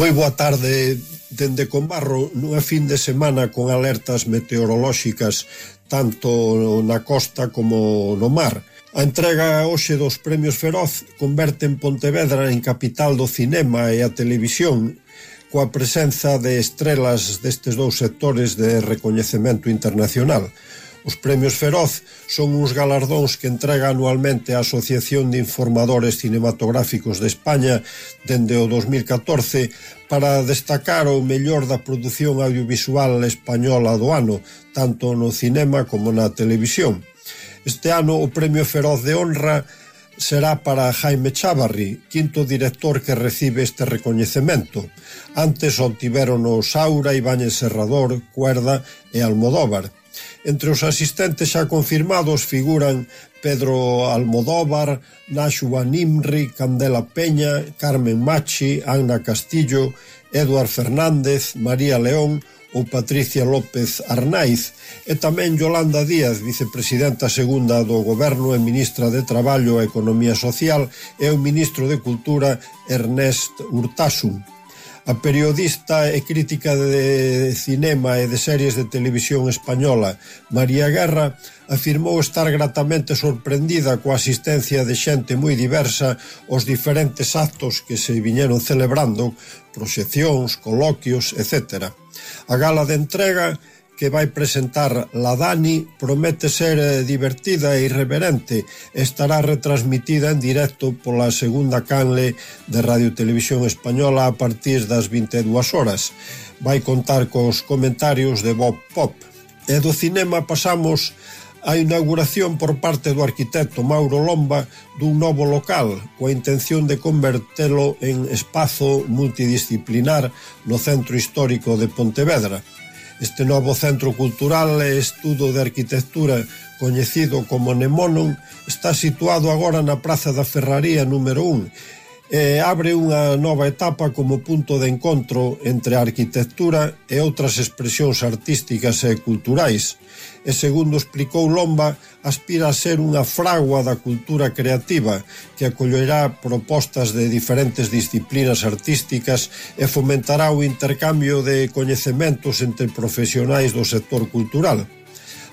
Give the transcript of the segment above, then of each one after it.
Moi boa tarde dende Combarro nunha fin de semana con alertas meteorolóxicas tanto na costa como no mar. A entrega hoxe dos premios Feroz converte en Pontevedra en capital do cinema e a televisión coa presenza de estrelas destes dous sectores de recoñecemento internacional. Os Premios Feroz son uns galardóns que entrega anualmente a Asociación de Informadores Cinematográficos de España dende o 2014 para destacar o mellor da produción audiovisual española do ano, tanto no cinema como na televisión. Este ano o Premio Feroz de Honra será para Jaime Chavarri, quinto director que recibe este recoñecemento. Antes obtiveron o Saura, Ibáñez Serrador, Cuerda e Almodóvar. Entre os asistentes xa confirmados figuran Pedro Almodóvar, Nashua Nimri, Candela Peña, Carmen Machi, Ana Castillo, Eduard Fernández, María León ou Patricia López Arnaiz e tamén Yolanda Díaz, vicepresidenta segunda do Goberno e ministra de Traballo e Economía Social e o ministro de Cultura Ernest Urtasun. A periodista e crítica de cinema e de series de televisión española María Guerra afirmou estar gratamente sorprendida coa asistencia de xente moi diversa aos diferentes actos que se viñeron celebrando, proxeccións, coloquios, etc. A gala de entrega que vai presentar la Dani promete ser eh, divertida e irreverente. Estará retransmitida en directo pola segunda canle de Radio Televisión Española a partir das 22 horas. Vai contar cos comentarios de Bob Pop. E do cinema pasamos a inauguración por parte do arquitecto Mauro Lomba dun novo local coa intención de convertelo en espazo multidisciplinar no centro histórico de Pontevedra. Este novo centro cultural e estudo de arquitectura coñecido como Nemonon está situado agora na Praza da Ferraría número 1 e abre unha nova etapa como punto de encontro entre a arquitectura e outras expresións artísticas e culturais, e segundo explicou Lomba, aspira a ser unha fragua da cultura creativa que acollerá propostas de diferentes disciplinas artísticas e fomentará o intercambio de coñecementos entre profesionais do sector cultural.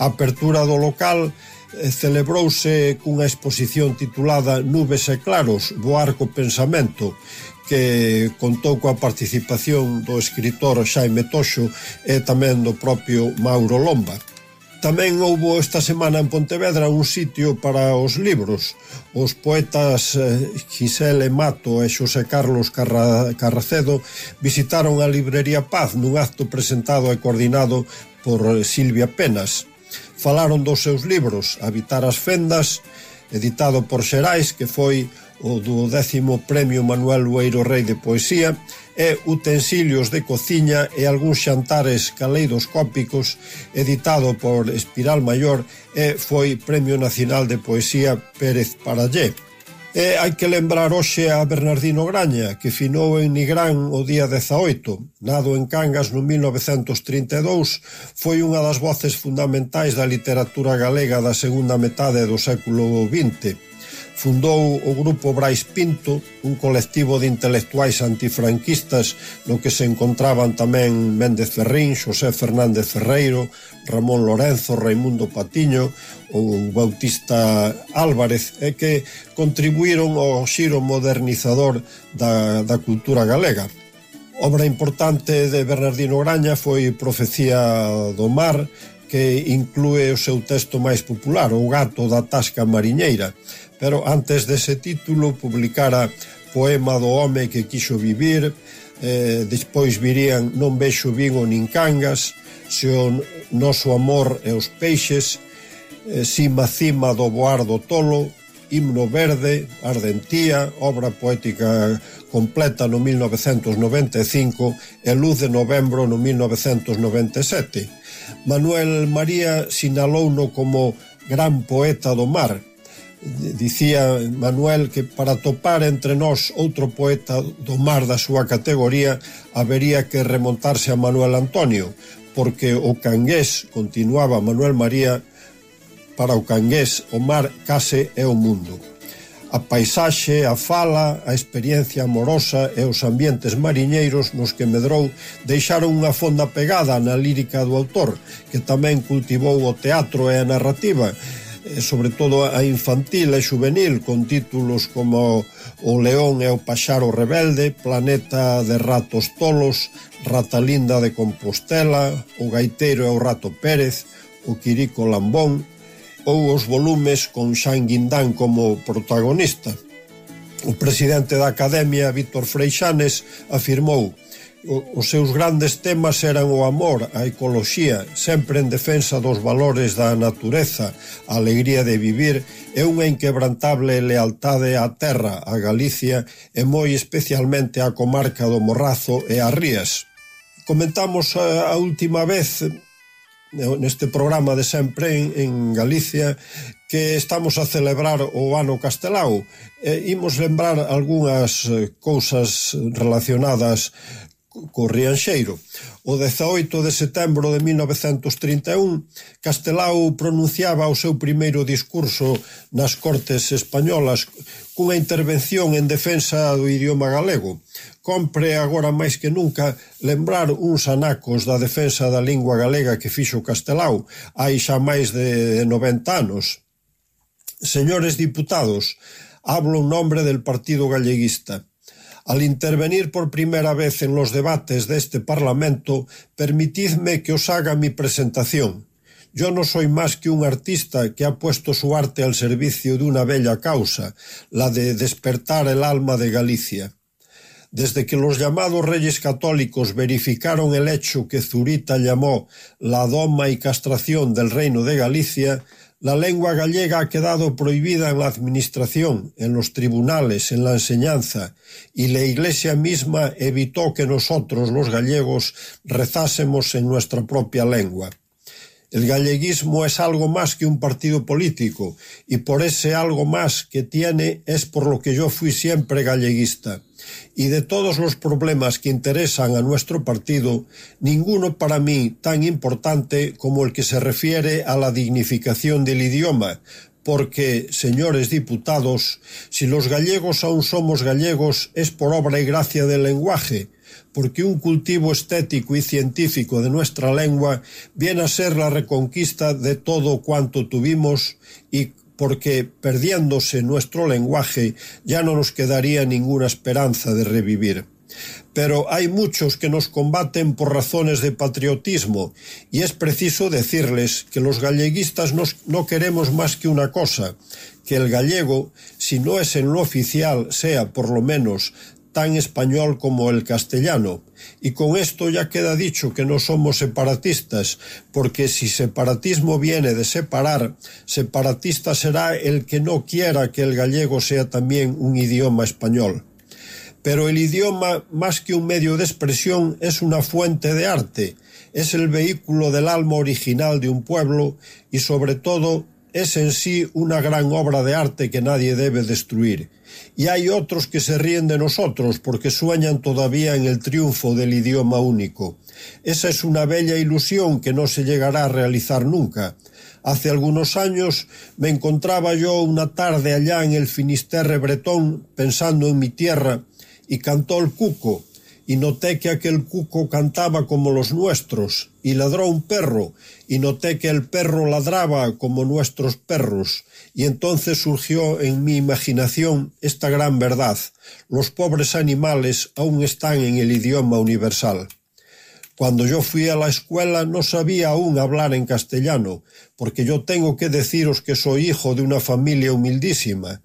A apertura do local é Eh, celebrouse cunha exposición titulada Nubes e claros, voar co pensamento, que contou coa participación do escritor Xaime Toxo e tamén do propio Mauro Lomba. Tamén houbo esta semana en Pontevedra un sitio para os libros. Os poetas eh, Gisele Mato e Xosé Carlos Carracedo visitaron a Librería Paz nun acto presentado e coordinado por eh, Silvia Penas. Falaron dos seus libros Habitar as fendas, editado por Xerais, que foi o do décimo premio Manuel Lueiro Rei de Poesía, e Utensilios de Cociña e algúns xantares caleidoscópicos, editado por Espiral Maior e foi Premio Nacional de Poesía Pérez Parallé. E hai que lembrar hoxe a Bernardino Graña, que finou en Nigrán o día 18. Nado en Cangas no 1932, foi unha das voces fundamentais da literatura galega da segunda metade do século XX fundou o grupo Brais Pinto, un colectivo de intelectuais antifranquistas no que se encontraban tamén Méndez Ferrín, Xosé Fernández Ferreiro, Ramón Lorenzo, Raimundo Patiño ou Bautista Álvarez, e que contribuíron ao xiro modernizador da, da cultura galega. Obra importante de Bernardino Graña foi Profecía do Mar, que inclúe o seu texto máis popular, O gato da tasca mariñeira, pero antes dese título publicara Poema do home que quixo vivir, eh, despois virían Non vexo vigo nin cangas, se o noso amor e os peixes, eh, Cima cima do boar do tolo, Himno Verde, Ardentía, obra poética completa no 1995 e Luz de Novembro no 1997. Manuel María sinalouno como gran poeta do mar. Dicía Manuel que para topar entre nós outro poeta do mar da súa categoría habería que remontarse a Manuel Antonio, porque o cangués, continuaba Manuel María, para o cangués o mar case é o mundo a paisaxe, a fala, a experiencia amorosa e os ambientes mariñeiros nos que medrou deixaron unha fonda pegada na lírica do autor, que tamén cultivou o teatro e a narrativa, e sobre todo a infantil e juvenil, con títulos como O león e o paxaro rebelde, Planeta de ratos tolos, Rata linda de Compostela, O gaiteiro e o rato Pérez, O quirico lambón, ou os volumes con Xan Guindán como protagonista. O presidente da Academia, Víctor Freixanes, afirmou os seus grandes temas eran o amor, a ecoloxía, sempre en defensa dos valores da natureza, a alegría de vivir e unha inquebrantable lealtade á terra, a Galicia e moi especialmente á comarca do Morrazo e a Rías. Comentamos eh, a última vez neste programa de sempre en, en Galicia que estamos a celebrar o ano castelao. E imos lembrar algunhas eh, cousas relacionadas co Rianxeiro. O 18 de setembro de 1931, Castelao pronunciaba o seu primeiro discurso nas Cortes Españolas cunha intervención en defensa do idioma galego. Compre agora máis que nunca lembrar uns anacos da defensa da lingua galega que fixo Castelao hai xa máis de 90 anos. Señores diputados, hablo en nombre del Partido Galleguista. Al intervenir por primera vez en los debates de este Parlamento, permitidme que os haga mi presentación. Yo no soy más que un artista que ha puesto su arte al servicio de una bella causa, la de despertar el alma de Galicia. Desde que los llamados reyes católicos verificaron el hecho que Zurita llamó la doma y castración del reino de Galicia, La lengua gallega ha quedado prohibida en la administración, en los tribunales, en la enseñanza, y la Iglesia misma evitó que nosotros, los gallegos, rezásemos en nuestra propia lengua. El galleguismo es algo más que un partido político, y por ese algo más que tiene es por lo que yo fui siempre galleguista. Y de todos los problemas que interesan a nuestro partido, ninguno para mí tan importante como el que se refiere a la dignificación del idioma, porque, señores diputados, si los gallegos aún somos gallegos es por obra y gracia del lenguaje, porque un cultivo estético y científico de nuestra lengua viene a ser la reconquista de todo cuanto tuvimos y porque perdiéndose nuestro lenguaje ya no nos quedaría ninguna esperanza de revivir. Pero hay muchos que nos combaten por razones de patriotismo y es preciso decirles que los galleguistas nos, no queremos más que una cosa, que el gallego, si no es en lo oficial, sea por lo menos tan español como el castellano. Y con esto ya queda dicho que no somos separatistas, porque si separatismo viene de separar, separatista será el que no quiera que el gallego sea también un idioma español. Pero el idioma, más que un medio de expresión, es una fuente de arte, es el vehículo del alma original de un pueblo y sobre todo es en sí una gran obra de arte que nadie debe destruir y hay otros que se ríen de nosotros porque sueñan todavía en el triunfo del idioma único. Esa es una bella ilusión que no se llegará a realizar nunca. Hace algunos años me encontraba yo una tarde allá en el Finisterre bretón pensando en mi tierra y cantó el cuco y noté que aquel cuco cantaba como los nuestros, y ladró un perro, y noté que el perro ladraba como nuestros perros, y entonces surgió en mi imaginación esta gran verdad. Los pobres animales aún están en el idioma universal. Cuando yo fui a la escuela no sabía aún hablar en castellano, porque yo tengo que deciros que soy hijo de una familia humildísima.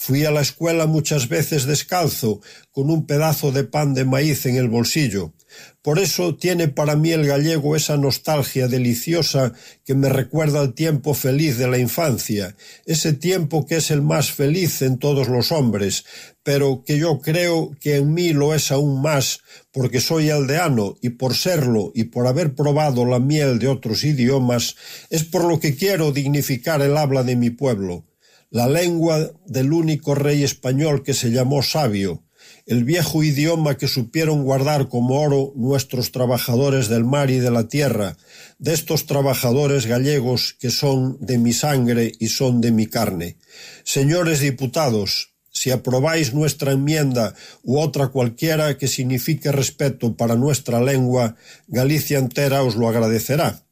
Fui a la escuela muchas veces descalzo, con un pedazo de pan de maíz en el bolsillo. Por eso tiene para mí el gallego esa nostalgia deliciosa que me recuerda al tiempo feliz de la infancia, ese tiempo que es el más feliz en todos los hombres, pero que yo creo que en mí lo es aún más porque soy aldeano y por serlo y por haber probado la miel de otros idiomas, es por lo que quiero dignificar el habla de mi pueblo, la lengua del único rey español que se llamó sabio, el viejo idioma que supieron guardar como oro nuestros trabajadores del mar y de la tierra, de estos trabajadores gallegos que son de mi sangre y son de mi carne. Señores diputados, Si aprobáis nuestra enmienda u otra cualquiera que signifique respeto para nuestra lengua, Galicia entera os lo agradecerá.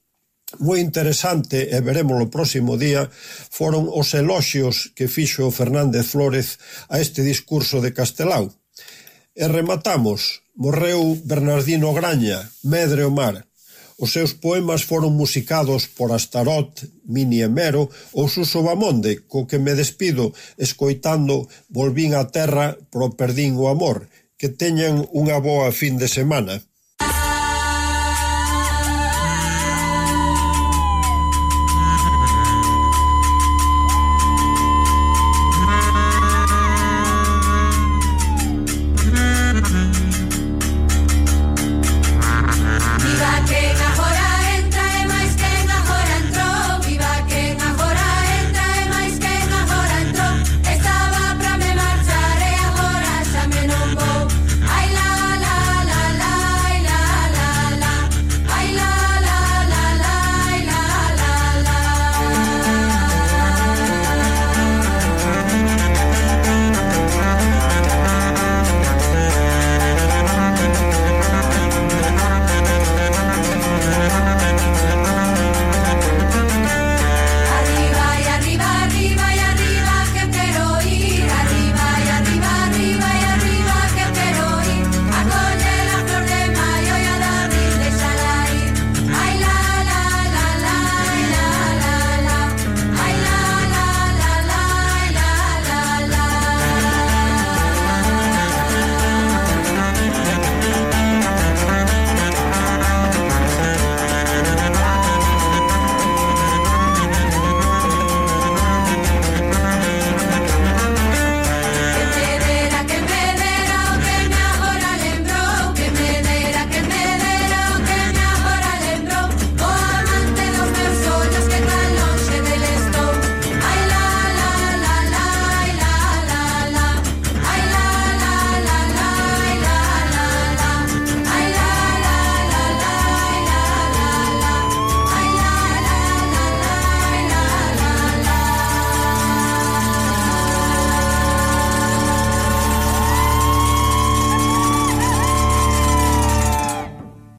moi interesante, e veremos o próximo día, foron os eloxios que fixo Fernández Flores a este discurso de Castelao. E rematamos, morreu Bernardino Graña, Medre o Mar, Os seus poemas foron musicados por Astarot, Mini Emero ou Suso Bamonde, co que me despido escoitando Volvín a terra pro perdín o amor. Que teñan unha boa fin de semana.